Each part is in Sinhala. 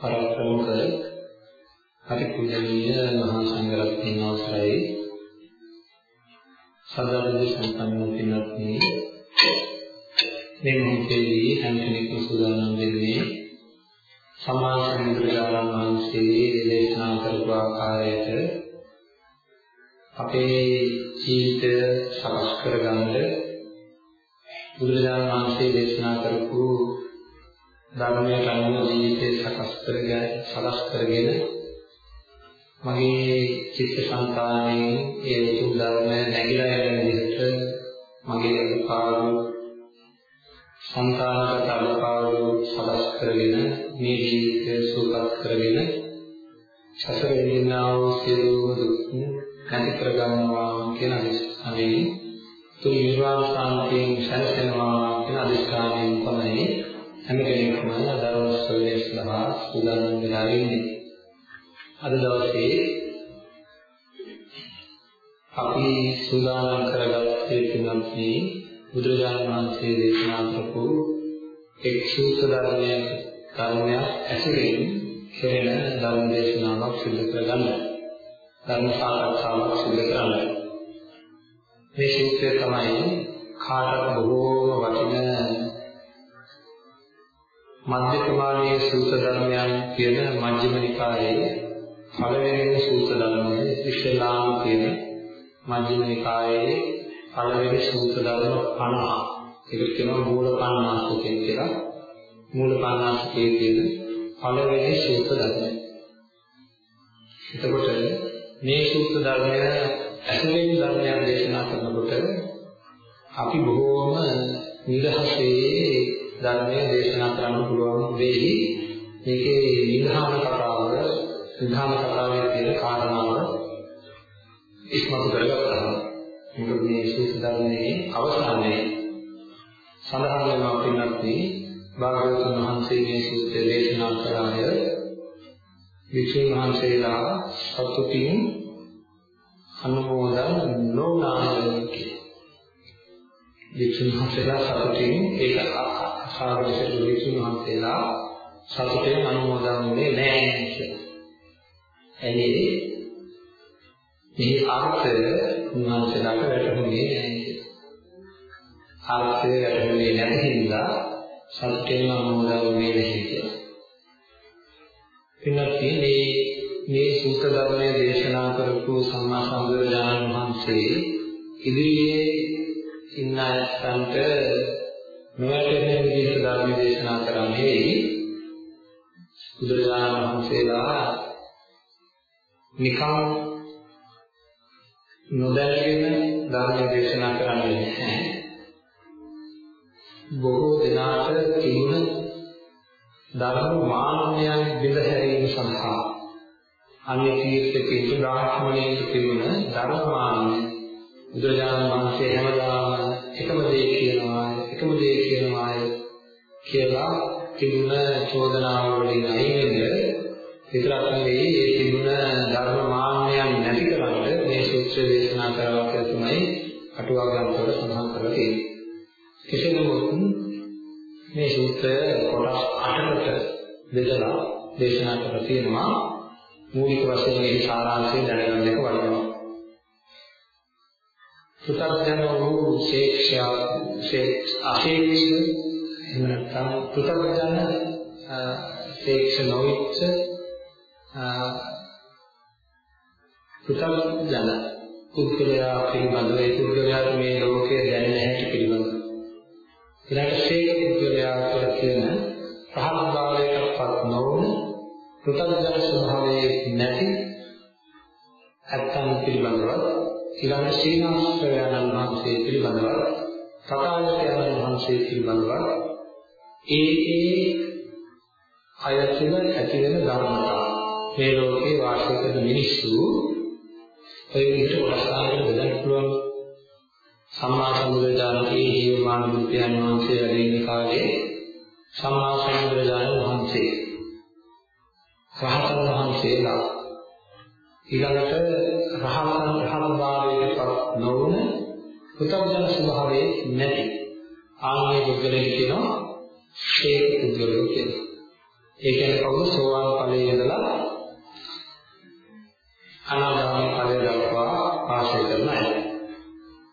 පරම ප්‍රමුඛ අතිපූජනීය මහා සංඝරත්නයන් අවසරයි. සදාබුද්ධ සම්පන්න පින්වත්නි මේ මොහොතේදී හැම කෙනෙක්ම සූදානම් වෙන්නේ සම්මා සම්බුදුරජාණන් වහන්සේ දේශනා කරපු ආකාරයට අපේ ජීවිතය සකස් කරගන්න බුදුරජාණන් වහන්සේ දේශනා කරපු ධර්මයට අනුව ජීවිතේ සකස් කරගෙන සලස් කරගෙන මගේ චිත්ත සංකාණයෙන් ඒ උතුම් ධර්මය නැగిලා යන විදිහට මගේ අනුකාරු සංකාරගත අනුකාරු සලස් කරගෙන මේ ජීවිතය සූපත් කරගෙන සසර වෙනා වූ සියලු දුක් නැති කර ගන්නවා කියන අනිස්ථානයෙන් තුන් නිර්වාණ සාන්තියෙන් සැනසෙනවා කියන අදිස්ථානයෙන් තමයි හැම කෙනෙක්ම අදාළ සොයන සඳහා සූදානම් වෙලා ඉන්නේ. අද දවසේ අපි සූදානම් කරගත්තේ තුනක් බුදුරජාණන් වහන්සේ දේශනා කරපු එක්සූත ධර්මයේ ධර්මය ඇසුරෙන් කෙරෙන ධර්ම දේශනාවක් සිදු කරගන්න. ධර්ම සාකච්ඡාවක් සිදු කරන්න. මේ සූත්‍රය තමයි කාටත් බොහෝම වටිනා මධ්‍ය ප්‍රමාණයේ සූත්‍ර ධර්මයන් කියන මජ්ක්‍ධිම නිකායේ පළවෙනි සූත්‍ර ධර්මයේ ශ්‍රීලාම කියන මජ්ක්‍ධිම නිකායේ පළවෙනි සූත්‍ර ධර්ම 50 ඒකට කියනවා මූල 50 කියලා මූල 50 කියන පළවෙනි සූත්‍ර ධර්මය. එතකොට මේ සූත්‍ර ධර්මය ඇසුරෙන් ධර්මයන් දේශනා කරනකොට අපි බොහෝම නිදහසේ ධර්මයේ දේශනා කරන්න පුළුවන් වෙයි. මේකේ නිධාන කතාව, නිධාන කතාවේ තියෙන කාරණාව ඉස්මතු කරගන්නවා. මේක මේ විශේෂ ධර්මයේ අවසානයේ සඳහන් වෙනවා පින්නත් භාග්‍යවතුන් වහන්සේ මේ සූත්‍රය දේශනා කරාය. වික්ෂුන් වහන්සේලා සතුටින් අනුමෝදන් නොවන ආකාරයෙන් වික්ෂුන් වහන්සේලා සතුටින් ඒක අසාවට සිදු වික්ෂුන් වහන්සේලා සතුටින් අනුමෝදන් වුණේ නැහැ කියලා. එනේ මේ අර්ථය උන්වහන්සේලාට වැටහුනේ නැහැ කියලා. අර්ථය වැටහුනේ නැති හින්දා සතුටින් අනුමෝදන් වුණේ නැහැ කියලා. එනත් මේ මේ සූත්‍ර ධර්මයේ දේශනා කරපු සම්මා සම්බුදුරජාණන් වහන්සේ ඉදිරියේ ඉන්න අයන්ට නොවැටෙන විදිහට ධර්ම දේශනා කරන්නේ බුදුරජාණන් වහන්සේලා නිකම් නොදැලගෙන ධර්ම දේශනා කරන්නේ නැහැ. බොහෝ දෙනාට තිබුණ ධර්ම මාන්නයන් බෙද හැරීම සඳහා අන්නේ තීර්ථකේ බ්‍රාහ්මණයෙකු තිබුණ ධර්ම මාන්නය බුදුරජාණන් වහන්සේ හැමදාම එකම දේ කියනවාය එකම දේ කියනවාය කියලා තිබුණ චෝදනාව වලින් අයින් වෙන්න විතරක් නෙවෙයි ඒ තිබුණ ධර්ම මාන්නයන් නැති කරන්න මේ සූත්‍ර දේශනා කරනවා කියලා තමයි අටුවා ග්‍රන්ථවල සඳහන් කරලා තියෙන්නේ. කෙසේ නමුත් මේ සූත්‍රය කොටස් 8කට බෙදලා දේශනා කරලා තියෙනවා. මූලික වශයෙන් මේ සාරාංශය දැනගන්න එක වටිනවා. පුතග්ජන වූ ශේක්ෂා ශේක්ෂ අශේක්ෂ එහෙම නැත්නම් පුතග්ජන ශේක්ෂ නොවිච්ච පුතග්ජන පුද්ගලයා පිළිබඳව ඒ පුද්ගලයාට මේ ලෝකයේ දැනෙන හැටි පිළිබඳව. ඊළඟට ශේක පුද්ගලයා කියලා කියන රහත් භාවයටපත් නොවන පුතග්ජන ස්වභාවයේ නැති ඇත්තන් පිළිබඳව ඊළඟ සීනාස්ත්‍රයන්න් වහන්සේ පිළිබඳව තථාගතයන් වහන්සේ පිළිබඳව ඒ ඒ අයතුල ඇති වෙන ධර්මතා. මේ ලෝකේ වාසය කරන මිනිස්සු ඔය විදිහට කොටසාගෙන බෙදන්න පුළුවන්. සම්මා සම්බුදුරජාණන්ගේ ජීවමාන බුද්ධයන් වහන්සේ වැඩ ඉන්න කාලේ සම්මා සම්බුදුරජාණන් වහන්සේ රහතන් වහන්සේලා ඊළඟට රහතන් රහතන් භාවයටපත් නොවන පුතග්ජන ස්වභාවයේ නැති ආන්ගේ පුද්ගලයෙක් කියනවා ශේක පුද්ගලයෙක් කියලා. ඒ කියන්නේ කවුරු සෝවාන් ඵලයේ ඉඳලා අනාගාමී ඵලය දක්වා ආශය කරන අය.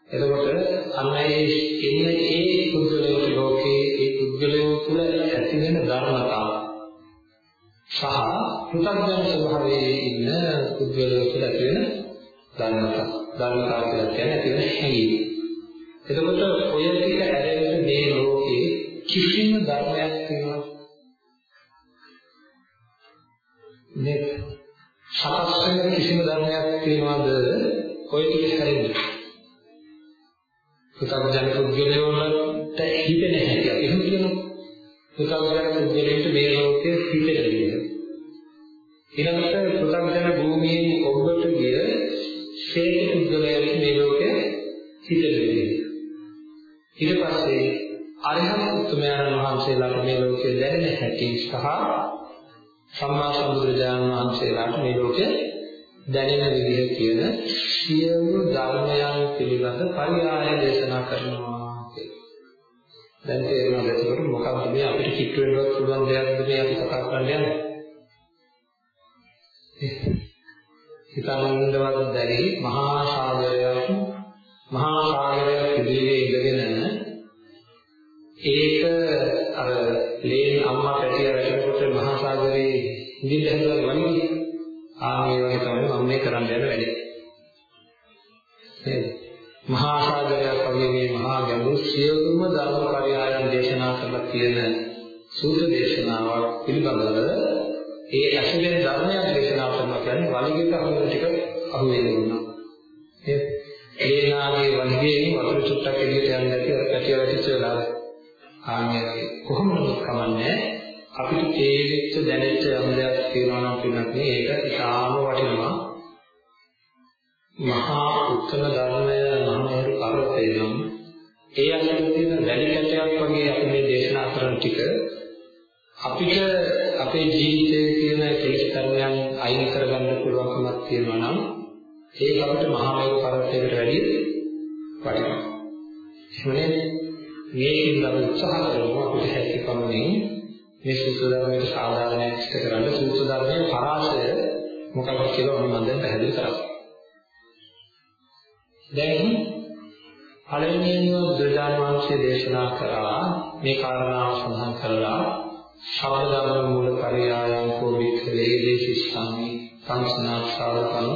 එතකොට අන්න ඒ ඉන්නේ ඒ පුද්ගලයෙක් ලෝකේ ඒ පුද්ගලයෙකු තුළ ඇති වෙන ධර්මතාව සහ පෘථග්ජන ස්වභාවයේ ඉන්න පුද්ගලයෙකු තුළ ඇති වෙන ධර්මතාව. ධර්මතාව කියලා කියන්නේ ඇති වෙන හැඟීම. එතකොට ඔය ටික ඇරෙන්න මේ ලෝකේ කිසිම ධර්මයක් තියෙනවා නේද? සකස් වෙන කිසිම ධර්මයක් තියෙනවද ඔය ටික හැරෙන්න? පෘථග්ජන පුද්ගලයන්ට ලෝකයේ දැනෙන හැටි සහ සම්මා සම්බුදුරජාණන් වහන්සේලාට මේ ලෝකයේ දැනෙන විදිහ කියන සියලු ධර්මයන් පිළිබඳ පරියාය දේශනා කරනවා කියලා. දැන් තේරෙනවද ඒකට මොකක්ද මේ අපිට කිට්ටු වෙන්නවත් පුළුවන් දෙයක්ද මේ අපි කතා කරන්න යන්නේ? හිතන්නවත් බැරි මහා සාගරයක් මහා සාගරයක් අම්මා පැටිය වැටෙනකොට මහා සාගරේ ඉඳින්න හදලා වගේ ආ මේ වගේ තමයි මම මේ කරන්න යන වැඩේ නේද මහා සාගරයක් වගේ මේ මහා ගැඹුරු සියලුම ධර්ම පරියායන් දේශනා කරලා තියෙන සූත්‍ර දේශනාවක් පිළිබඳව ඒ ඇසුරෙන් ධර්මයක් දේශනා කරනවා කියන්නේ වලිගයක අහුවෙන ටික අහුවෙන්න උනා. ඒ ඒනාගේ වලිගයෙන් වතුර චුට්ටක් එළියට යන්නේ නැති අර පැටිය වැටිච්ච වෙලාව. ආන්නේ කොහොමද කමන්නේ අපිට තේරිච්ච දැනෙච්ච යම් දෙයක් තියෙනවා නම් පින්නත් මේක ඉතාම වටිනවා. මහා උත්තර ධර්මය මහමෙරු පර්වතය නම් ඒ අතර තියෙන වැලි කැටයක් වගේ අපි මේ දේශනා කරන ටික අපිට අපේ ජීවිතයේ තියෙන කෙලෙස් ධර්මයන් අයින් කරගන්න පුළුවන්කමක් තියෙනවා නම් ඒක අපිට මහා මේක පරිත්‍යාගයට වැඩිය වටිනවා. එහෙමනේ මේකෙන් අපි උත්සාහ කරමු අපිට හැකි පමණින් මේ සූත්‍ර ධර්මයට සාධාරණයක් ඉෂ්ට කරන්න සූත්‍ර ධර්මයේ පරාසය මොකක්ද කියලා මම දැන් පැහැදිලි කරා. දැන් පළවෙනිම බුදුරජාණන් වහන්සේ දේශනා කරා මේ කාරණාව සඳහන් කරලා ශබ්ද ධර්ම මූල පරියායන් කෝවිත වේදේ සිස්සාමි සංස්නාත් සාරකම්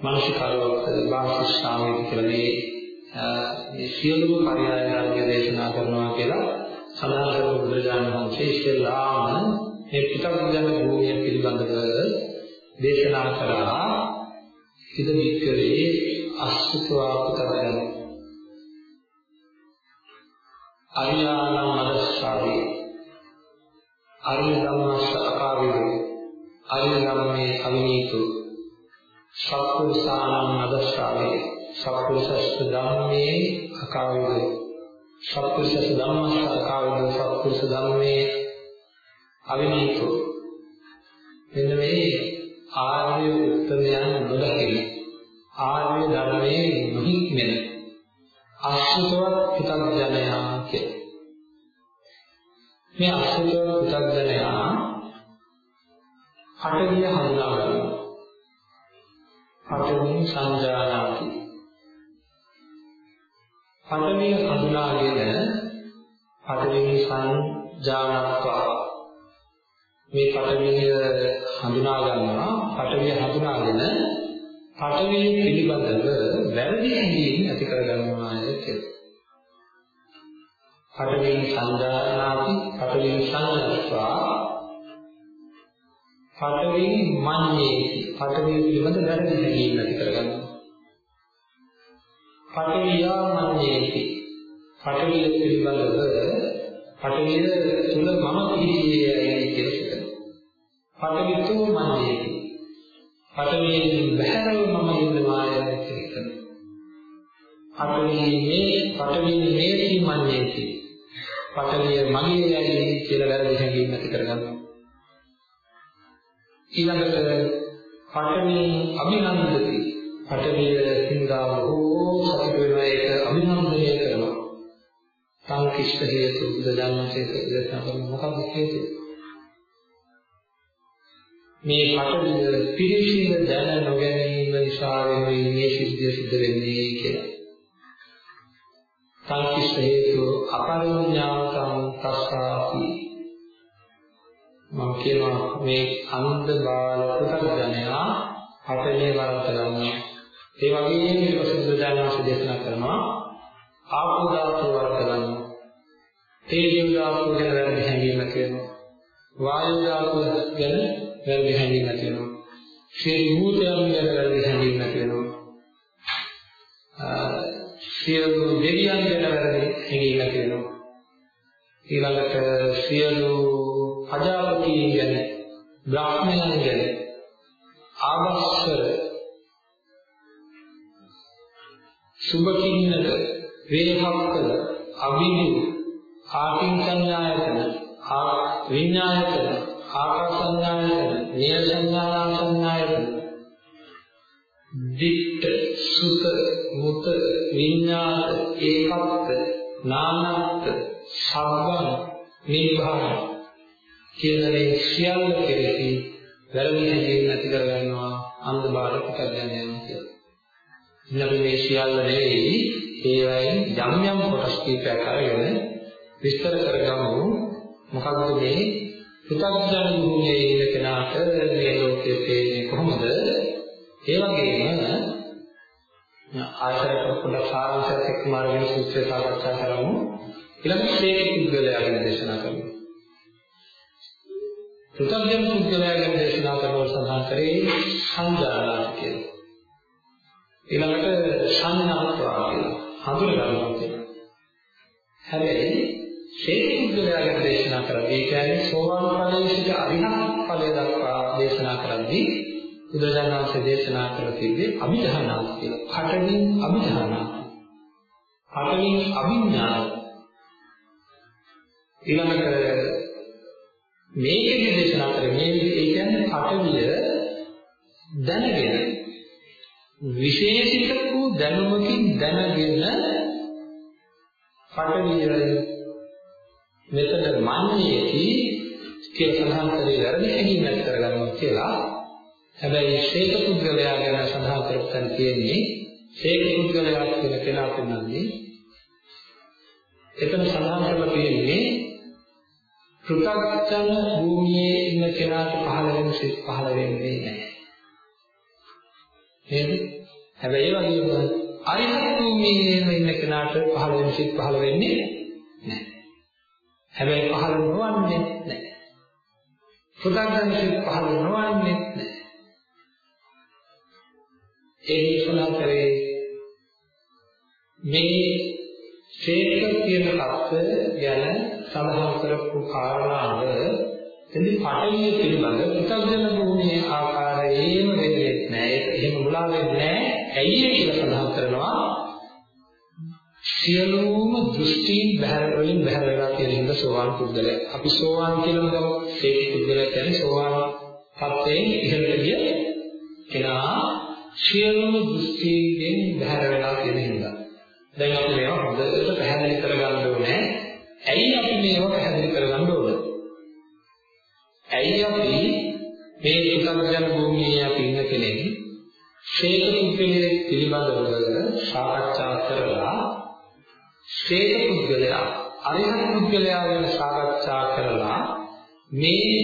මනසිකාරවත් වාසිස්සාමි කියලා මේ මේ සියලුම පරියාය ධර්ම දේශනා කරනවා කියලා සඳහන් කරන බුදුරජාණන් වහන්සේ ඉස්සෙල්ලාම මේ පිටකජන භූමිය පිළිබඳව දේශනා කරා. ඉද වික්‍රේ අසුතවා පුතගයන් අරියාණං මදස්සාවේ අරිය ධම්මස්ස අකාවිදු අරිය ධම්මේ අවිනීතු සත්පුරුෂාණං මදස්සාවේ සත්පුරුෂස්ස ධම්මේ අකාවිදු සත්පුරුෂස්ස ධම්මස්ස අකාවිදු සත්පුරුෂ ධම්මේ අවිනීතු මෙන්න මේ ආර්ය උත්තමයන් නොදකින ආර්ය ධර්මයේ නොහික්මෙන අසුතවත් පිටඥයා කියලා මේ අසුතවත් පුතග්ජනයා පඨවිය හඳුනා ගන්නවා. පඨවින් සංජානාති. පඨවිය හඳුනාගෙන පඨවින් සංජානත්වා මේ පඨවිය හඳුනා ගන්නවා. පඨවිය හඳුනාගෙන පඨවිය පිළිබඳව වැරදි හැඟීම් ඇති කර ගන්නවා කියලා. පඨවින් සංජානාති පඨවින් සංජානත්වා. පඨවි මඤ්ඤේති පඨවි පිළිබඳ වැරදි හැඟීම් ඇති කරගන්නවා. පඨවියා මඤ්ඤේති පඨවිය පිළිබඳව පඨවිය තුල මම පිළිසියයි කියලා හිතනවා. පඨවිතු මඤ්ඤේති පඨවියෙන් බහැරව මම ඉන්නවා කියලා හිතනවා. පඨවි මේ පඨවි මේති මඤ්ඤේති පඨවිය මගේ යයි කියලා වැරදි හැඟීම් ඇති කරගන්නවා. ඊළඟට පඨවි අභිනන්දති පඨවිය සින්දා බොහෝ සතුට වෙනවා ඒක අභිනන්දනය කරනවා. සංකිෂ්ඨ හේතු බුද්ධ ධර්මයේ දේශනා කරන මොකක්ද හේතු මේ පඨවිය පිරිසිදු දැන නොගැනීම නිසා වෙනුයි මේ සිද්ධිය සිද්ධ වෙන්නේ කියලා. සංකිෂ්ඨ හේතු අපරිඥාතං තස්සාති. මම කියනවා මේ අන්ධ බාල පුතග්ජනයා හතේ වරන්ත ගන්නවා. ඒ වගේම ඊට පස්සේ බුදුදානස දේශනා කරනවා ආපෝ ධාතු වරන්ත ගන්නවා. තේජෝ ධාතු ගැන වැරදි හැඟීමක් වෙනවා. වායු ධාතු ගැන වැරදි හැඟීමක් වෙනවා. ශරීර භූතයන් ගැන වැරදි හැඟීමක් වෙනවා. සියලු දෙවියන් ගැන වැරදි හැඟීමක් වෙනවා. ඊළඟට සියලු අජාපතීන් ගැන බ්‍රාහ්මණයන් ගැන සුභකින්නක වේහක්කල අවිදු ආකින් සංඥායතන ආ විඤ්ඤායතන ආකාස සංඥායතන නිය සංඥානා සංඥායතන දිට්ඨ සුත මුත විඤ්ඤාත ඒකත්ත නානත්ත සබ්බං නිබ්බාන කියන මේ සියල්ල කෙරෙහි වැරදි හැඟීම් ඇති කරගන්නවා අන්ධ බාල පුතඥයන් කියලා. ඉතින් අපි මේ සියල්ල නෙවෙයි ඒවයින් යම් යම් කොටස් කීපයක් අරගෙන විස්තර කරගමු මොකක්ද මේ පුතඥ භූමියේ ඉන්න කෙනාට මේ ලෝකයේ තේන්නේ කොහොමද? ඒ වගේම ආයතන පොඩ්ඩක් සාරාංශයක් එක්කම අරගෙන සූත්‍රය සාකච්ඡා කරමු. ඊළඟට ශ්‍රේණි පුද්ගලයා ගැන දේශනා කරමු. පෘථග්ජන පුද්ගලයා ගැන දේශනා කරනකොට සඳහන් කරේ සංජානනාති කියලා. ඊළඟට සංඥාත්වා කියලා හඳුනගන්නවා කියලා. හැබැයි ශ්‍රේණි පුද්ගලයා ගැන දේශනා කරන්නේ ඒ කියන්නේ සෝවාන් ඵලයේ සිට අරිහත් ඵලය දක්වා දේශනා කරද්දී බුදුරජාණන් දේශනා කර තිබේ අභිධානාති කියලා. කටමින් අභිධානාති. කටමින් අභිඥාන ඊළඟට මේකෙදි දේශනා කරන්නේ ඒ කියන්නේ පටවිය දැනගෙන විශේෂිත වූ දැනුමකින් දැනගෙන පටවිය මෙතන මන්නේති කියලා සඳහන් කරේ වැරදි හැඟීම් ඇති කරගන්නවා කියලා හැබැයි ශේක පුද්ගලයා ගැන සඳහන් කරපතන් තියෙන්නේ ශේක පුද්ගලයා කියන කෙනා පෙන්වන්නේ එතන සඳහන් කරලා තියෙන්නේ පෘථග්ජන භූමියේ ඉන්න කෙනාට පහළ වෙන සිත් පහළ වෙන්නේ නැහැ. නේද? හැබැයි ඒ වගේම අරිහත් භූමියේම ඉන්න කෙනාට පහළ වෙන සිත් පහළ වෙන්නේ නැහැ. හැබැයි පහළ නොවන්නේ නැහැ. පෘථග්ජන සිත් පහළ නොවන්නේ නැහැ. ඒ දේශනා කරේ මේ ශේෂ කියන தත්ත්වය ගැන සඳහන් කරපු කාරණාව එදි පටවිය පිළිබඳ පුතග්ජන භූමියේ ආකාරයේම වෙන්නේ නැහැ. ඒක එහෙම මුලා වෙන්නේ නැහැ. ඇයි ඒ කියලා සඳහන් කරනවා සියලුම දෘෂ්ටි බහැර වලින් බහැර වෙලා තියෙන හින්දා සෝවාන් පුද්ගලයා. අපි සෝවාන් කියලා ගමු. ඒක පුද්ගලයා කියන්නේ සෝවාන් තත්ත්වයෙන් ඉහළට ගිය කෙනා සියලුම දෘෂ්ටියෙන් බහැර වෙලා තියෙන හින්දා. දැන් අපි මේවා හොඳට පැහැදිලි කරගන්න ඕනේ. ඇයි අපි මේවා පැහැදිලි කරගන්න ඕන? ඇයි අපි මේ පුතග්ජන භූමියේ අපි ඉන්න කෙනෙක් ශේත පුද්ගලයේ පිළිබඳව සාකච්ඡා කරලා ශේත පුද්ගලයා අරිහත් පුද්ගලයා ගැන සාකච්ඡා කරලා මේ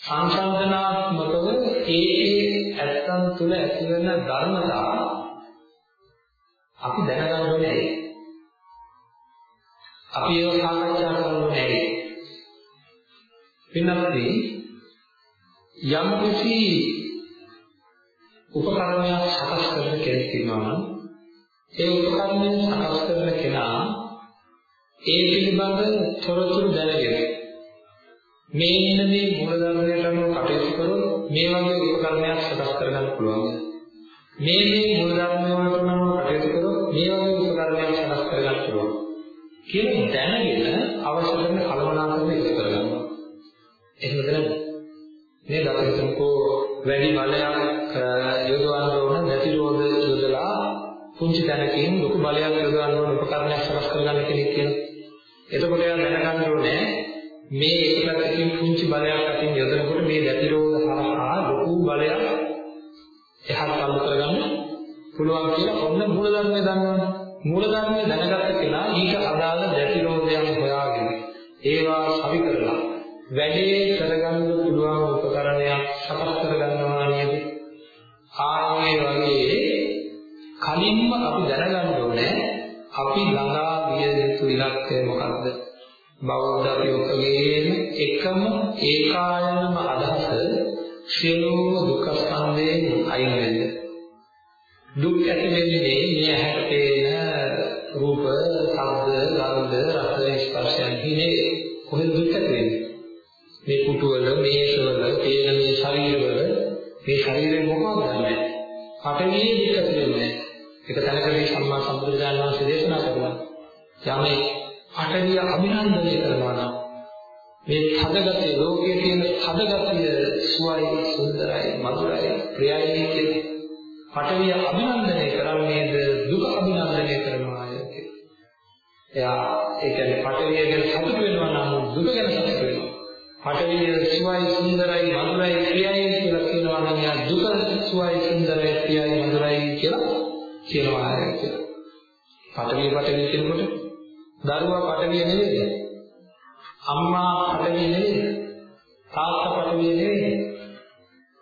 සංසන්දනාත්මකව ඒ ඒ ඇත්තන් තුළ ඇතිවන ධර්මතා අපි දැනගන්න ඕනේ අපි ඒක සාකච්ඡා කරන්න ඕනේ පින්නත්දී යම් කිසි උපකරණයක් සකස් කරන කෙනෙක් ඉන්නවා නම් ඒ උපකරණය සකස් කරන කෙනා ඒ පිළිබඳ තොරතුරු දැනගෙන මේ ඉන්න මේ මූලධර්මයට අනුව කටයුතු කරොත් මේ වගේ උපකරණයක් සකස් කරගන්න පුළුවන්. මේ මේ මූලධර්ම වලට අනුව කටයුතු කරොත් මේ වගේ උපකරණයක් සකස් කරගන්න පුළුවන්. කියන දැනගෙන අවශ්‍ය කරන කලමනාකරණය ඉස්ස කරගන්නවා. එහෙමද නැද්ද? මේ දවසකෝ වැඩි බලයක් යොදවන්න ඕන නැති රෝධ යොදලා පුංචි තැනකින් ලොකු බලයක් යොදවන්න ඕන උපකරණයක් සකස් කරගන්න කෙනෙක් කියලා. එතකොට එයා දැනගන්න ඕනේ මේ එක පැත්තකින් පුංචි බලයක් අතින් යොදනකොට මේ දැතිරෝධ හරහා ලොකු බලයක් එහාට සම්බන්ධ කරගන්න පුළුවන් කියලා ඔන්න මූලධර්මය දන්නවනේ. මූලධර්මය දැනගත්ත කෙනා ඊට අදාළ දැතිරෝධයන් හොයාගෙන ඒවා සවි කරලා වැඩේ කරගන්න පුළුවන් උපකරණයක් සකස් කරගන්නවා නේද? ආයේ වගේ කලින්ම අපි දැනගන්න ඕනේ අපි ළඟා විය යුතු ඉලක්කය මොකක්ද? බෞද්ධ අපියෝකගේ එකම ඒකායනම අදහස සියලුම දුක්ඛ ස්කන්ධයෙන් අයින් වෙන්න. දුක් ඇති වෙන්නේ මේ ඇහැට පේන රූප, ශබ්ද, ගන්ධ, රස, ස්පර්ශයන් හිනේ කොහෙද දුක් ඇති වෙන්නේ? මේ පුටුවල, මේසවල, තේන මේ ශරීරවල මේ ශරීරේ මොකක්ද නැහැ. පටවියේ දුක් ඇති වෙන්නේ. ඒක තැනකදී සම්මා සම්බුදුරජාණන් වහන්සේ දේශනා කරනවා. යමේ පටවිය අභිනන්දනය කරනවා නම් මේ හදගතිය ලෝකයේ තියෙන හදගතිය සුවයි සුන්දරයි මధుරයි ප්‍රියයි කියන පටවිය අභිනන්දනය කරන්නේද දුක අභිනන්දනය කරනවා කියන්නේ. එයා ඒ කියන්නේ පටවිය ගැන සතුට වෙනවා නම් දුක ගැන සතුට වෙනවා. පටවිය සුවයි සුන්දරයි මధుරයි ප්‍රියයි කියලා කියනවා නම් එයා දුක සුවයි සුන්දරයි ප්‍රියයි මధుරයි කියලා කියනවා කියලා. පටවිය පටවිය කියනකොට දරුවා පටවිය නෙවෙයි. අම්මා පටවිය නෙවෙයි. තාත්තා පටවිය නෙවෙයි.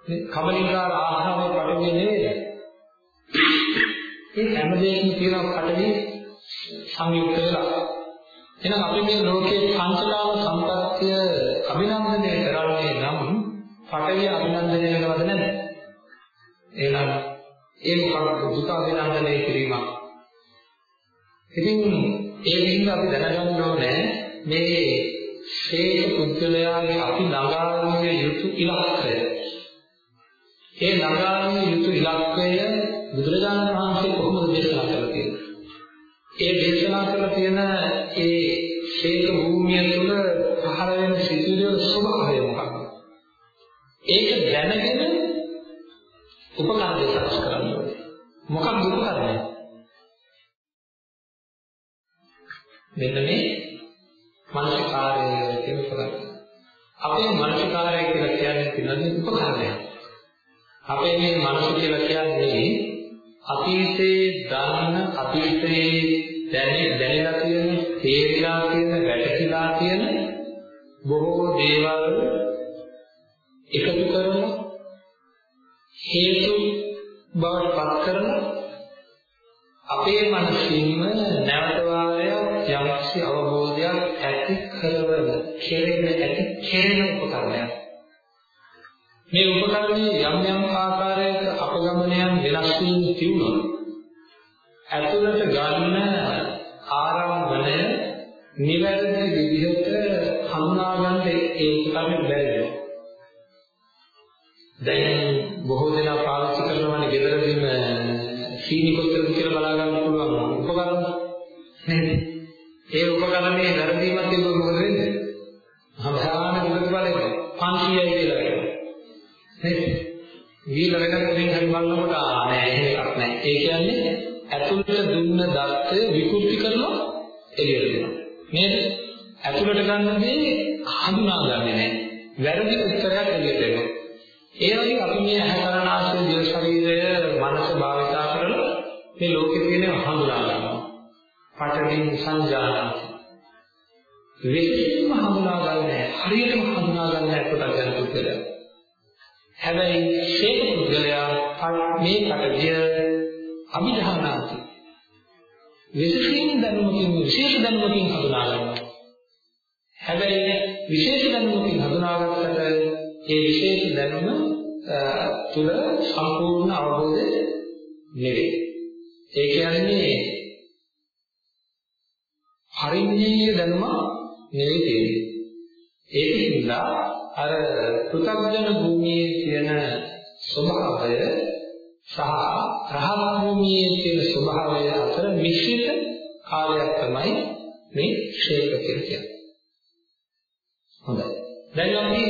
මේ කමලිකාර ආහාරයේ පටවිය නෙවෙයි. ඒ හැම දෙයකින් තියෙන පටවිය සංයුක්ත වෙලා. එහෙනම් අපි මේ ලෝකයේ ඉතින් ඒ විදිහට අපි දැනගන්න ඕනේ මේ ශේෂ පුද්ගලයාගේ අපි ළඟාවිය යුතු ඉලක්කය. ඒ ළඟාවිය යුතු ඉලක්කය බුදුරජාණන් වහන්සේ කොහොමද දේශනා කරලා තියෙන්නේ? ඒ දේශනා කරලා තියෙන ඒ ශේෂ භූමිය තුළ පහළ වෙන සිතුවිලි ස්වභාවය මොකක්ද? ඒක දැනගෙන උපකාරය සකස් කරන්න ඕනේ. මොකක්ද උපකාරය? මෙන්න මේ මනසකාරය කියන පදය. අපේ මනසකාරය කියලා කියන්නේ පිළිඳින් උපකරණයක්. අපේ මේ මනස කියලා කියන්නේ අතීතේ දන්න අතීතේ දැනෙ දැනලා තියෙන, තේරිලා තියෙන, වැටහිලා තියෙන බොහෝ දේවල් එකතු කරලා හේතු බවට පත් කරලා අපේ මනසින්ම නැවත වාරයක් යම්කිසි අවබෝධයක් ඇති කරවන කෙරෙන ඇති කෙරෙන උපකරණයක්. මේ උපකරණයේ යම් යම් ආකාරයක අපගමනයන් වෙනස් වීම තිබුණොත් ඇතුළට ගන්න ආරම්භණය නිවැරදි විදිහට හඳුනා ගන්න ඒ උපකරණය බැහැ. දැන් බොහෝ දෙනා ඒ උපකරණේ වැරදීමක් තිබුණොත් මොකද වෙන්නේ? හදාන ප්‍රතිඵලයක් 500යි කියලා කියනවා. නේද? වීල වෙනකන් හරි බලනකොට නෑ එහෙම එකක් නෑ. ඒ කියන්නේ ඇතුළට දුන්න දත්තය විකෘති කරලා එළියට දෙනවා. නේද? ඇතුළට ගන්න දේ හඳුනා ගන්නේ නෑ. වැරදි උත්තරයක් එළියට එනවා. ඒ වගේ අපි මේ ඇහැ කරනාසය දිය ශරීරය මනස භාවිතා කරලා මේ ලෝකෙ තියෙන හඳුනා ගන්නවා. පඨවි සංජානනාති. විශේෂයෙන්ම හඳුනා ගන්න නැහැ. හරියටම හඳුනා ගන්න නැහැ කොටක් ගන්න පුද්ගලයා. හැබැයි ශේක පුද්ගලයා මේ පඨවිය අභිධානාති. විශේෂයෙන් දැනුමකින් විශේෂ දැනුමකින් හඳුනා ගන්නවා. හැබැයි විශේෂ දැනුමකින් හඳුනාගත්තට ඒ විශේෂ දැනුම තුල සම්පූර්ණ අවබෝධය නෙවෙයි. ඒ කියන්නේ පරිඥීය දැනුම නෙවෙයි තියෙන්නේ. ඒකින්ද අර පෘථග්ජන භූමියේ තියෙන ස්වභාවය සහ රහත් භූමියේ තියෙන ස්වභාවය අතර මිශ්‍රිත කාලයක් තමයි මේ ක්ෂේත්‍ර කියලා කියන්නේ. හොඳයි. දැන් අපි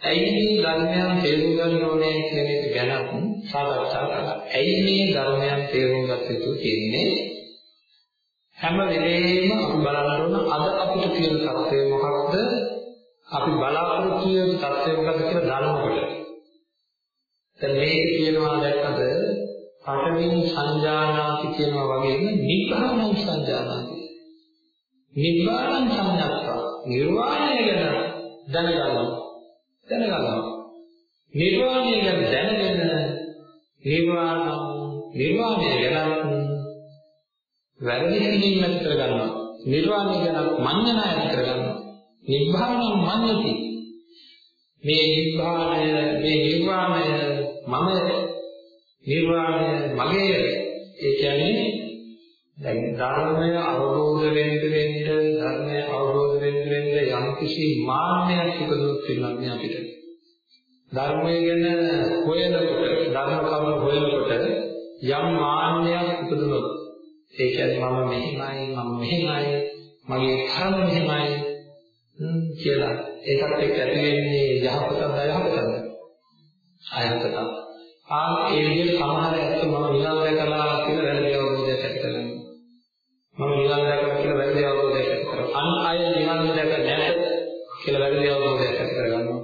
ඇයි මේ ධර්මයන් තේරුම් ගන්න ඕනේ කියන එක ගැන සාකච්ඡා කරලා. ඇයි මේ ධර්මයන් තේරුම් ගත යුතු කියන්නේ? හැම වෙලේම අපි බලන්න ඕන අද අපිට තියෙන தත්ත්වය මොකක්ද? අපි බලාපොරොත්තු වෙන தත්ත්වය මොකක්ද කියලා දන්නකොට. දැන් මේක කියනවා දැක්කද? පඨවින් සංජානාති කියනවා වගේම නිබ්බානං සංජානාති. නිබ්බානං සංඥාත්තා. නිර්වාණය ගැන දැනගන්නවා. දැනගන්නවා. නිර්වාණය ගැන දැනගෙන නිර්වාණ නිර්වාණය ගැන වැරදි හැඟීම් ඇති කරගන්නවා. නිර්වාණය ගැන මඤ්ඤණා ඇති කරගන්නවා. නිබ්බානං මඤ්ඤති. මේ නිබ්බානය මේ නිර්වාණය මම නිර්වාණය මගේ ඒ කියන්නේ දැන් ධර්මය අවබෝධ වෙන්න වෙන්න ධර්මය අවබෝධ වෙන්න වෙන්න යම් කිසි මාන්නයක් ඉපදුනොත් වෙනවා අපිට ධර්මය ගැන හොයනකොට ධර්ම කරුණු හොයනකොට යම් මාන්නයක් ඉපදුනොත් ඒ කියන්නේ මම මෙහෙමයි මම මෙහෙමයි මගේ කර්ම මෙහෙමයි කියලා ඒකට එක්ක ඇති වෙන්නේ යහපතක්ද අයහපතක්ද? අයහපතක්. ආ ඒ විදිහට සමහර ඇත්ත මම නිවන් දැකලා කියලා වැරදි අවබෝධයක් ඇති කරගන්නවා මම නිවන් දැකලා කියලා වැරදි අවබෝධයක් ඇති කරගන්නවා අන් අය නිවන් දැක නැත කියලා වැරදි අවබෝධයක් ඇති කරගන්නවා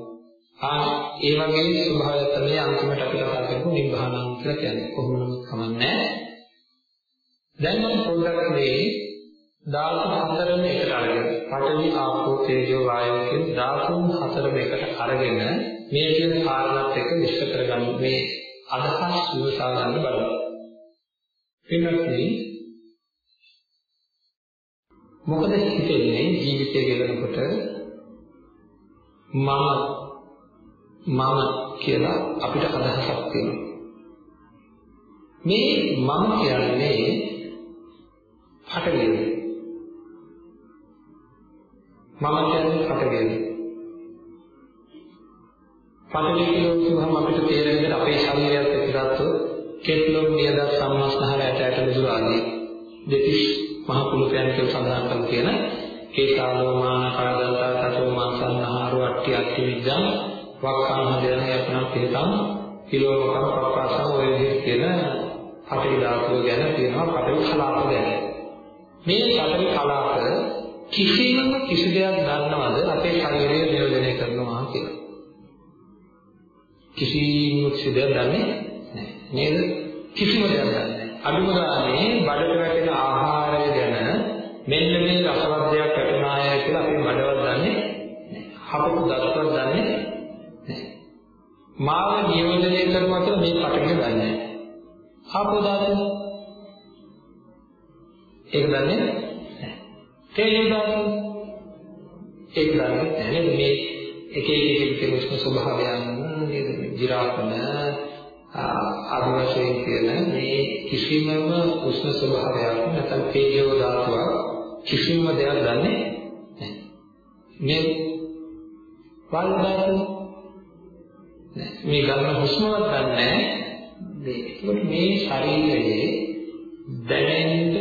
ආ ඒ වගේ ස්වභාවය තමයි අන්තිමට අපි කතා කරපු නිබ්බානං කියලා කියන්නේ. කොහොම නමුත් කමන්නේ දැන් මම පොඩ්ඩක් මේ ධාතු හතරම එකට අරගෙන පඨවි ආපෝ තේජෝ වායෝ කියන ධාතුන් හතරම එකට අරගෙන මේ කියන කාරණාත් එක්ක විශ්ල කරගන්න මේ අදහස් විමසා ගන්න බලමු. එන්නත්නි මොකද හිතෙන්නේ ජීවිතය ගෙවනකොට මම මම කියලා අපිට අදහසක් තියෙනවා. මේ මම කියන්නේ පටවිය. මම කියන්නේ පටවිය. පටවිය කියනකොටම අපිට තේරෙන විදිහට අපේ ශරීරයත් එක්ක ගත්තොත් කෙත්ලොම් නියද සම්මස්නහර ඇට ඇට මුදුර ආදී දෙතිස් මහ කුලපයන් කියලා සඳහන් කරන කියන කේසාලෝමාන කරදන්තා තතෝ මාසන්නහාරු අට්ටි අට්ටි විද්‍යාව වක්කාන දෙන යපන පිළිතම් කිලෝමකම් ප්‍රපාසම ඔය විදිහට කියන පටවි ධාතුව ගැන තියෙනවා පටවි කලාප ගැන. මේ පටවි කලාප කිසිම කිසි දෙයක් දන්නවද අපේ ශරීරය නියෝජනය කරනවා කියලා. කිසිම කිසි දෙයක් දන්නේ නැහැ. නේද? කිසිම දෙයක් දන්නේ නැහැ. අනුම ගානේ බඩට වැටෙන ආහාරය ස්වභාවයක් නැත්නම් තේජෝ ධාතුවක් කිසිම දෙයක් දන්නේ නැහැ. මේ වායු ධාතුව මේ ගන්න හුස්මවත් දන්නේ නැහැ මේ ශරීරයේ දැනෙන්න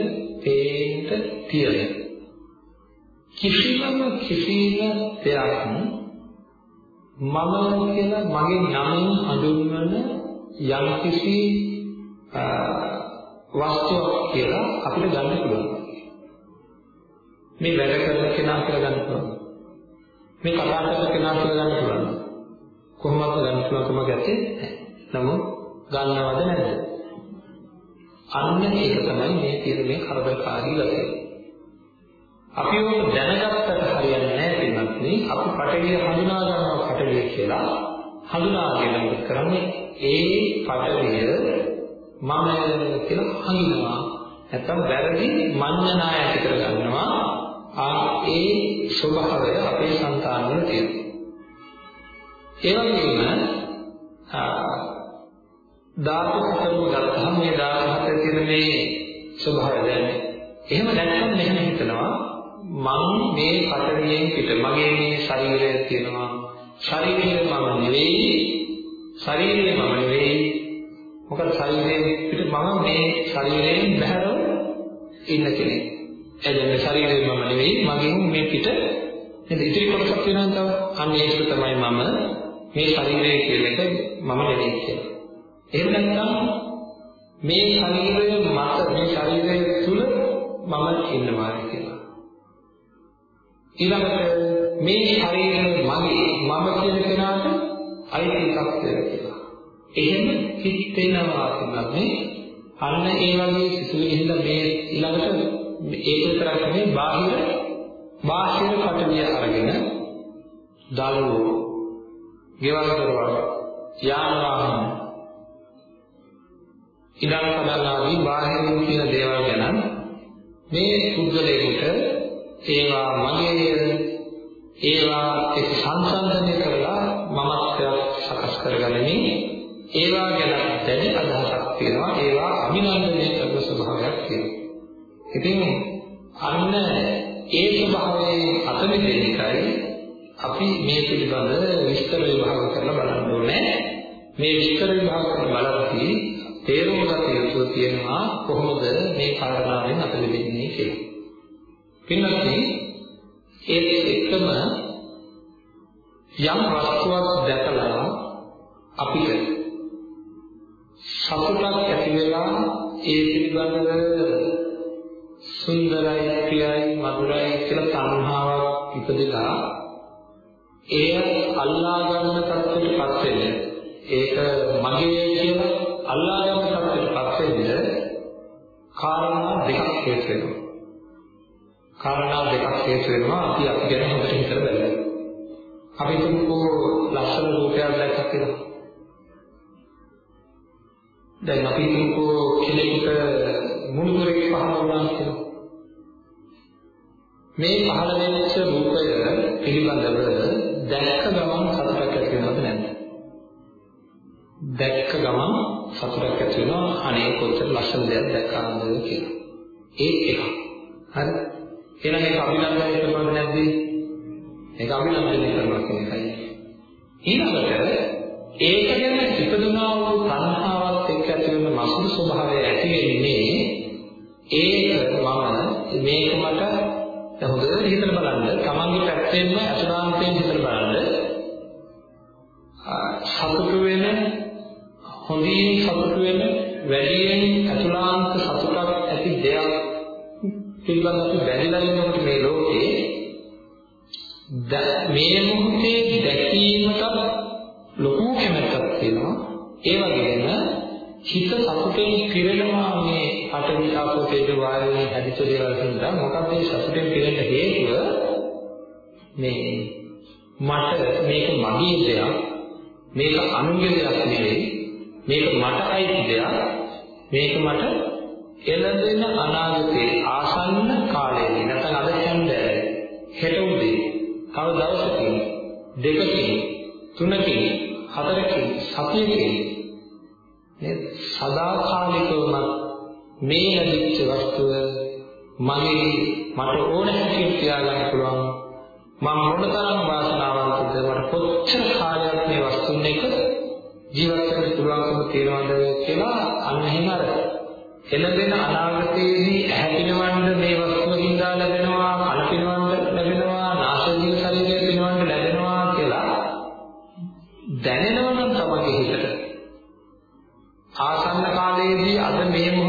පේන්න තියෙන කිසිම කිසිම දෙයක් මම කියලා මගේ නමින් හඳුන්වන යම්කිසි වස්තුවක් කියලා අපිට ගන්න පුළුවන්. මේ වැඩ කරන කෙනා කියලා ගන්න පුළුවන්. මේ කතා කරන කෙනා කියලා ගන්න පුළුවන්. කොහොමද ගන්න පුළුවන්කමක් ඇත්තේ නැහැ. නමුත් ගන්නවද නැද්ද? අන්න ඒක තමයි මේ තියෙන මේ කරදරකාරී ගතිය. අපි ඕක දැනගත්තට හරියන්නේ නැහැ පින්නත් නේ. අපි පටවිය හඳුනා ගන්නවා පටවිය කියලා. හඳුනාගෙන මොකද කරන්නේ? ඒ පටවිය මම කියලා හඳුනනවා. නැත්තම් වැරදි මඤ්ඤණා ඇති කරගන්නවා. ආ ඒ ස්වභාවය අපේ సంతානවල තියෙනවා. ඒ වගේම ධාතු හතරම ගත්තහම මේ ධාතු හතරේ තියෙන මේ ස්වභාවය දැන් එහෙම නැත්නම් මෙහෙම හිතනවා මම මේ පතරයෙන් පිට මගේ මේ ශරීරය තියෙනවා ශරීරය මම නෙවෙයි ශරීරය මම නෙවෙයි මොකද ශරීරයෙන් පිට මම මේ ශරීරයෙන් බැහැරව ඉන්න කෙනෙක් එදෙන්න ශරීරය මම නෙවෙයි මගෙන් මේ පිට නේද ඉතිරි කොටසක් වෙනවා තව අන්න ඒක තමයි මම මේ ශරීරය කියන එක මම නෙවෙයි කියලා එහෙම නැත්නම් මේ ශරීරය මත මේ ශරීරය තුල මම ඉන්නවා කියලා. ඊළඟට මේ ශරීරය මගේ මම කියන කෙනාට අයිති එකක් කියලා. එහෙම හිතෙනවා කියන්නේ අන්න ඒ වගේ සිතුවිලි හින්දා මේ ඊළඟට ඒක විතරක් නෙමෙයි බාහිර බාහිර කටවිය අරගෙන දරුවෝ ගෙවල් දරුවෝ යාන වාහන ඉඩම් කඩන් ආදී බාහිරින් කියන දේවල් ගැන මේ පුද්ගලයෙකුට ඒවා මගේ ඒවා එක් සංසන්දනය කරලා මමත්වයක් සකස් කරගනිමින් ඒවා ගැන දැඩි අදහසක් තියෙනවා. ඒවා අභිනන්දනය කරන ස්වභාවයක් තියෙනවා. ඉතින් අන්න ඒ ස්වභාවයෙන් අත මිදෙන්න එකයි අපි මේ පිළිබඳ විස්තර විභාග කරලා බලන්න ඕනේ. මේ විස්තර විභාග කරලා බලද්දී තේරුම් ගත යුතු තියෙනවා කොහොමද මේ කාරණාවෙන් අත දෙන්නේ කියලා. පින්වත්නි ඒත් එක්කම යම් වස්තුවක් දැකලා අපිට සතුටක් ඇති වෙලා ඒ පිළිබඳව සුන්දරයි ප්‍රියයි මధుරයි කියලා තණ්හාවක් ඉපදලා එය අල්ලා ගන්න තත්ත්වයටපත් වෙන්නේ ඒක මගේ කියලා අල්ලා ගන්න තත්ත්වයටපත් වෙන්න කාරණා දෙකක් හේතු වෙනවා. කාරණා දෙකක් හේතු වෙනවා අපි අපි ගැන හොඳට හිතලා බලන්න. අපි තුමුකෝ ලක්ෂණ රූපයක් දැක්කත් කියලා. දැන් අපි තුමුකෝ කෙනෙකුට මුණුවරේ පහළ වුණා කියලා. මේ පහළ වෙච්ච රූපය පිළිබඳව දැක්ක ගමන් සතුටක් ඇති වෙනවද නැද්ද? දැක්ක ගමන් සතුටක් ඇති වෙනවා අනේ කොච්චර ලස්සන දෙයක් දැක්කාද කියලා. ඒ එක. හරි. එහෙනම් ඒක අභිනන්දනය කරනවද නැද්ද? ඒක අභිනන්දනය කරනවා කියන එකයි. ඊළඟට ඒක ගැන ඉපදුනා වූ තණ්හාවත් එක්ක ඇති වෙන මසුරු ස්වභාවය ඇති වෙන්නේ ඒක මම මේක මට හොඳට හිතලා බලන්න තමන්ගේ පැත්තෙන්ම අසුරාන්තයෙන් හිතලා බලන්න. සතුටු වෙන හොඳින් සතුටු වෙන වැඩියෙන් අතුලාන්ත සතුටක් ඇති දෙයක් පිළිබඳව අපි බැඳලා ඉන්නකොට මේ ලෝකේ මේ මොහොතේ දැකීමට ලොකු කැමැත්තක් තියෙනවා. ඒ වගේම හිත සතුටෙන් පිරෙනවා මේ අටවි ආපෝ තේජෝ වායුවේ හැදිච්ච දේවල් හින්දා මොකක්ද මේ සතුටෙන් පිරෙන්න හේතුව මේ මට මේක මගේ දෙයක් මේක අනුන්ගේ දෙයක් නෙවෙයි මේක මට අයිති දෙයක් මේක මට එළදෙන අනාගතේ ආසන්න කාලයේදී නැත්නම් අද හන්දෑ හෙට උදේ කව දවසකින් දෙකකින් තුනකින් හතරකින් සතියකින් මේ සදාකාලිකවම මේ ලැබිච්ච වස්තුව මගේ මට ඕන හැටියට තියාගන්න පුළුවන්. මම මොනතරම් වාසනාවන්තද මට කොච්චර කාලයක් මේ වස්තුන් එක ජීවත් වෙන්න පුළුවන්කම තියනවද කියලා අන්න එහෙම අර එළදෙන අනාගතයේදී ඇහැපිනවන්න මේ වස්තුව හින්දා ලැබෙනවා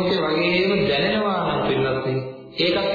මේ මොහොතේ වගේම දැනෙනවා නම් පින්නත් ඒකත්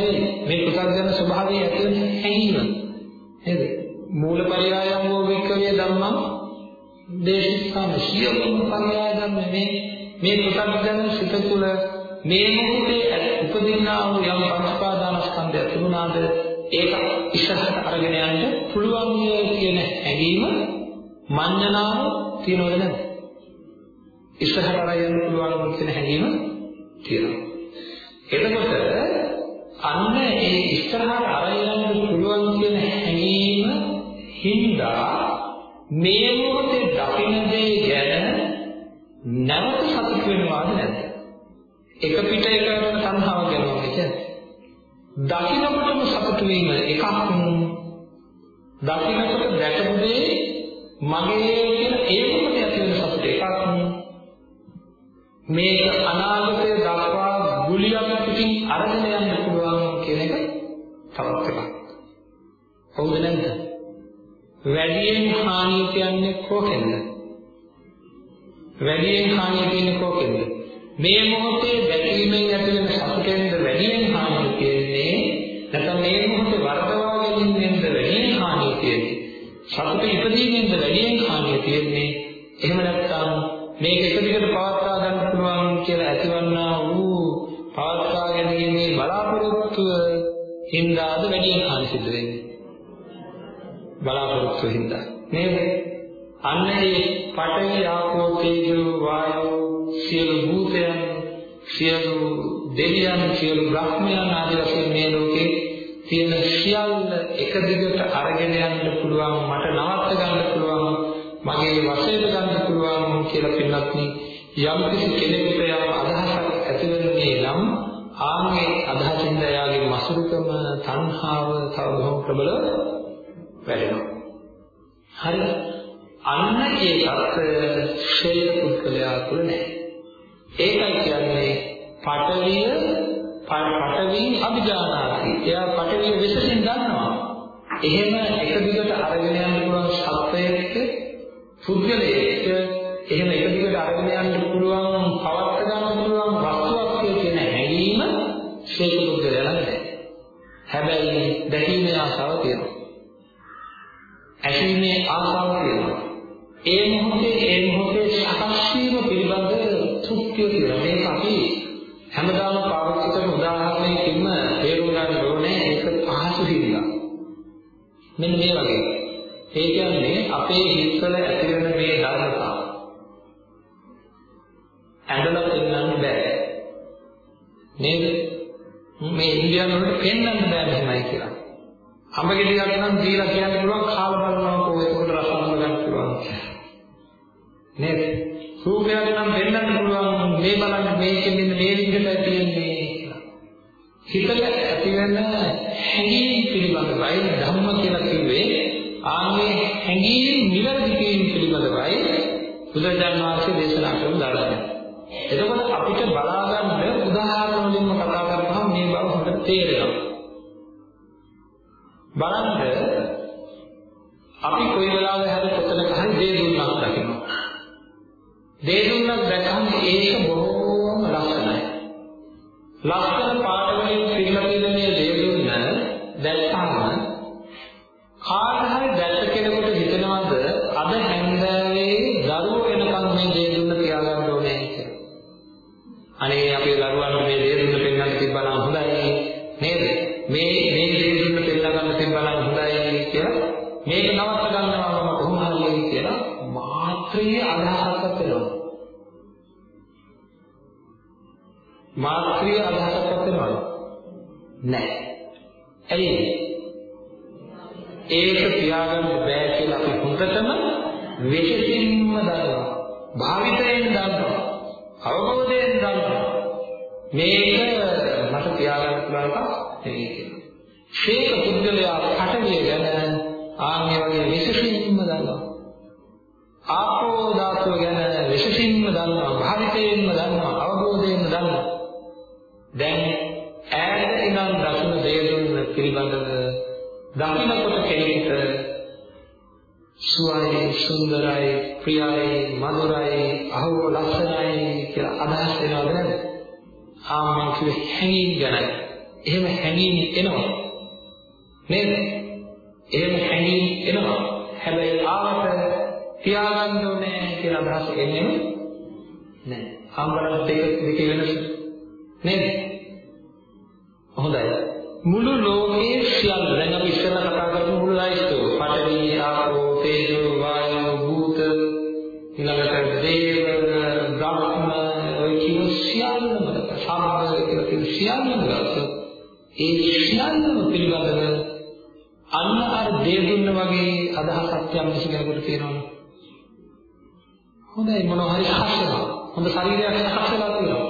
නෙවෙයි. මේ කෘතඥ ස්වභාවයේ ඇති වෙන හැඟීම. නේද? මූලපරියායම් වූ වික්කවේ ධම්මං දේශිකාම සියලුම පරියාය ධම්ම මේ මේ කෘතඥ සිත තුළ මේ මොහොතේ උපදින්නා වූ යම් පංචපාදානස්කන්ධය තිබුණාද ඒක ඉස්සරහට අරගෙන යන්න පුළුවන් කියන හැඟීම මඤ්ඤණාව තියනවද නැද්ද? ඉස්සරහට අරගෙන යන්න පුළුවන් කියන හැඟීම තියෙනවා. එතකොට අන්න ඒ ඉස්සරහට අරගෙන යන්න පුළුවන් කියන හැඟීම හින්දා මේ මොහොතේ දකින්න දේ ගැන නැවත සතුට වෙනවාද නැද්ද? එක පිට එක තණ්හාව ගැනම කියන්නේ. දකින්නකොටම සතුට වීම එකක් දකින්නකොට දැකපු දේ මගේ කියන ඒ මොකද ඇති වෙන සතුට එකක් මේක අනාගතය දක්වා ගුලියක් පිටින් අරගෙන යන්න පුළුවන් කියන එක තවත් එකක්. හවුද නැද්ද? වැඩියෙන් හානිය කියන්නේ කොහෙන්ද? වැඩියෙන් හානිය කියන්නේ කොහෙන්ද? මේ මොහොතේ දැකීමෙන් ඇති වෙන සතුටෙන්ද වැඩියෙන් හානිය කියන්නේ නැත්නම් මේ මොහොතේ වර්ධවා ගැනීමෙන්ද වැඩියෙන් හානිය කියන්නේ? සතුට ඉපදීමෙන්ද වැඩියෙන් හානිය කියන්නේ? එහෙම නැත්නම් මේක එක දිගට පවත්වා ගන්න පුළුවන් කියලා ඇතිවන්නා වූ පවත්වා ගැනීමේ බලාපොරොත්තුව හින්දාද වැඩියෙන් හානි සිද්ධ වෙන්නේ? බලාපොරොත්තු හින්දා නේද? අන්න ඒ පඨවි ආපෝ තේජෝ වායෝ සියලු භූතයන් සියලු දෙවියන් සියලු බ්‍රහ්මයන් ආදී වශයෙන් මේ ලෝකේ තියෙන සියල්ල එක දිගට අරගෙන යන්න පුළුවන් මට නවත්ත ගන්න පුළුවන් මගේ වශයෙන් ගන්න පුළුවන් කියලා පින්වත්නි යම් කිසි කෙනෙකුට යම් අදහසක් ඇති වෙන්නේ නම් ආන්ගේ අදහසින්ද එයාගේ මසුරුකම තණ්හාව තව බොහොම ප්‍රබලව වැඩෙනවා. හරි. අන්න ඒ தත්ත්වය ශේල පුද්ගලයා තුළ නැහැ. ඒකයි කියන්නේ පටවිය පටවි අභිජානාති. එයා පටවිය විශේෂයෙන් දන්නවා. එහෙම එක දිගට අරගෙන යන්න පුළුවන් සත්‍යයක පුද්ගලයෙක් අපි කොයි වෙලාවෙ හරි කොතනක හරි දේ දුන්නක් දකිනවා. දේ දුන්නක් දැකහම ඒක බොහොම ලස්සනයි. ලස්සන පිළිබඳව දකින්නකොට කෙනෙකුට සුවයි සුන්දරයි ප්‍රියයි මధుරයි අහව ලස්සනයි කියලා අදහස් වෙනවද නැද්ද? ආ මම කිව්වේ හැඟීම් ගැන. එහෙම හැඟීම් එනවා. නේද? එහෙම හැඟීම් එනවා. හැබැයි ආවට තියාගන්න ඕනේ කියලා අදහස එන්නේ නැහැ. ආම්බලන් දෙක දෙක වෙනස නේද? හොඳයි. මුළු ලෝකයේ සියල්ල. දැන් අපි ඉස්සෙල්ලා කතා කරපු මුළු ලයිස්තුව පඨවි ආපෝ තේජෝ වායෝ භූත ඊළඟට දේව බ්‍රහ්ම ඔය කියන සියල්ලම සම්බන්ධ කියලා කියන සියල්ලම ඒ සියල්ලම පිළිබඳව අන්න අර දේදුන්න වගේ අදහසක් යම් කිසි කෙනෙකුට තියෙනවනේ හොඳයි මොනවා හරි හස්සනවා හොඳ ශරීරයක් සකස් වෙලා තියෙනවා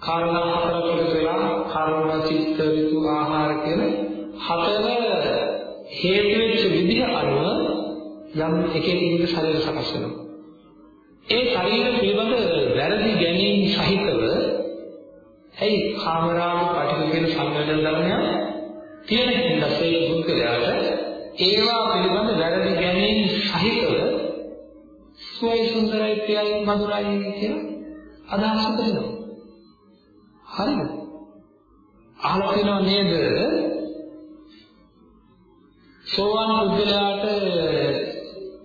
කාරණා හතරක් එකතු වෙලා කර්ම චිත්ත ඍතු ආහාර කියන හතර හේතු වෙච්ච විදිහ අනුව යම් එකකින් එක ශරීර සකස් වෙනවා. ඒ ශරීර පිළිබඳ වැරදි ගැනීම සහිතව ඇයි කාමරාග පටික කියන සංවේදන ධර්මයන් තියෙන හින්දා ඒ පුද්ගලයාට ඒවා පිළිබඳ වැරදි ගැනීම සහිතව සුවයි සුන්දරයි ප්‍රියයි මధుරයි කියලා අදහස් කරනවා. හරිද? අහලා තියෙනව නේද? සෝවාන් පුද්ගලයාට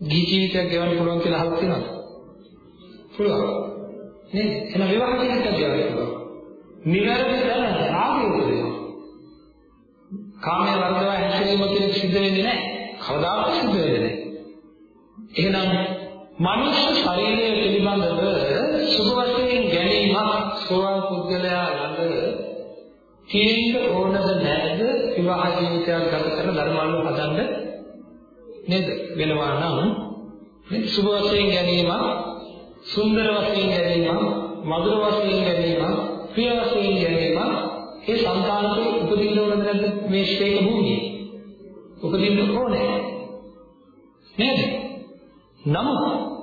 ගිහි ජීවිතයක් ගෙවන්න පුළුවන් කියලා අහලා තියෙනවද? පුළුවන්. නේද? එහෙනම් විවාහ ජීවිතයක් ගෙවන්න පුළුවන්. නිවැරදි දැන රාගය උපදිනවා. කාමයේ වර්ධව හැසිරීම කියන සිද්ධ වෙන්නේ නැහැ. කවදාවත් සිද්ධ වෙන්නේ නැහැ. එහෙනම් මනුෂ්‍ය ශරීරය පිළිබඳව සුභ වශයෙන් ගැනීමක් සෝවාන් පුද්ගලයා ළඟ තියෙන්න ඕනද නැද්ද විවාහ ජීවිතයක් ගත කරන ධර්මානුව හදන්න නේද? වෙනවා නම් මේ සුභ වශයෙන් ගැනීම සුන්දර වශයෙන් ගැනීම මధుර වශයෙන් ගැනීම ප්‍රිය වශයෙන් ගැනීම ඒ සංකාලක උපදින්න ඕනද නැද්ද මේ ශ්‍රේක භූමියේ? උපදින්න ඕනේ. නේද? නමුත්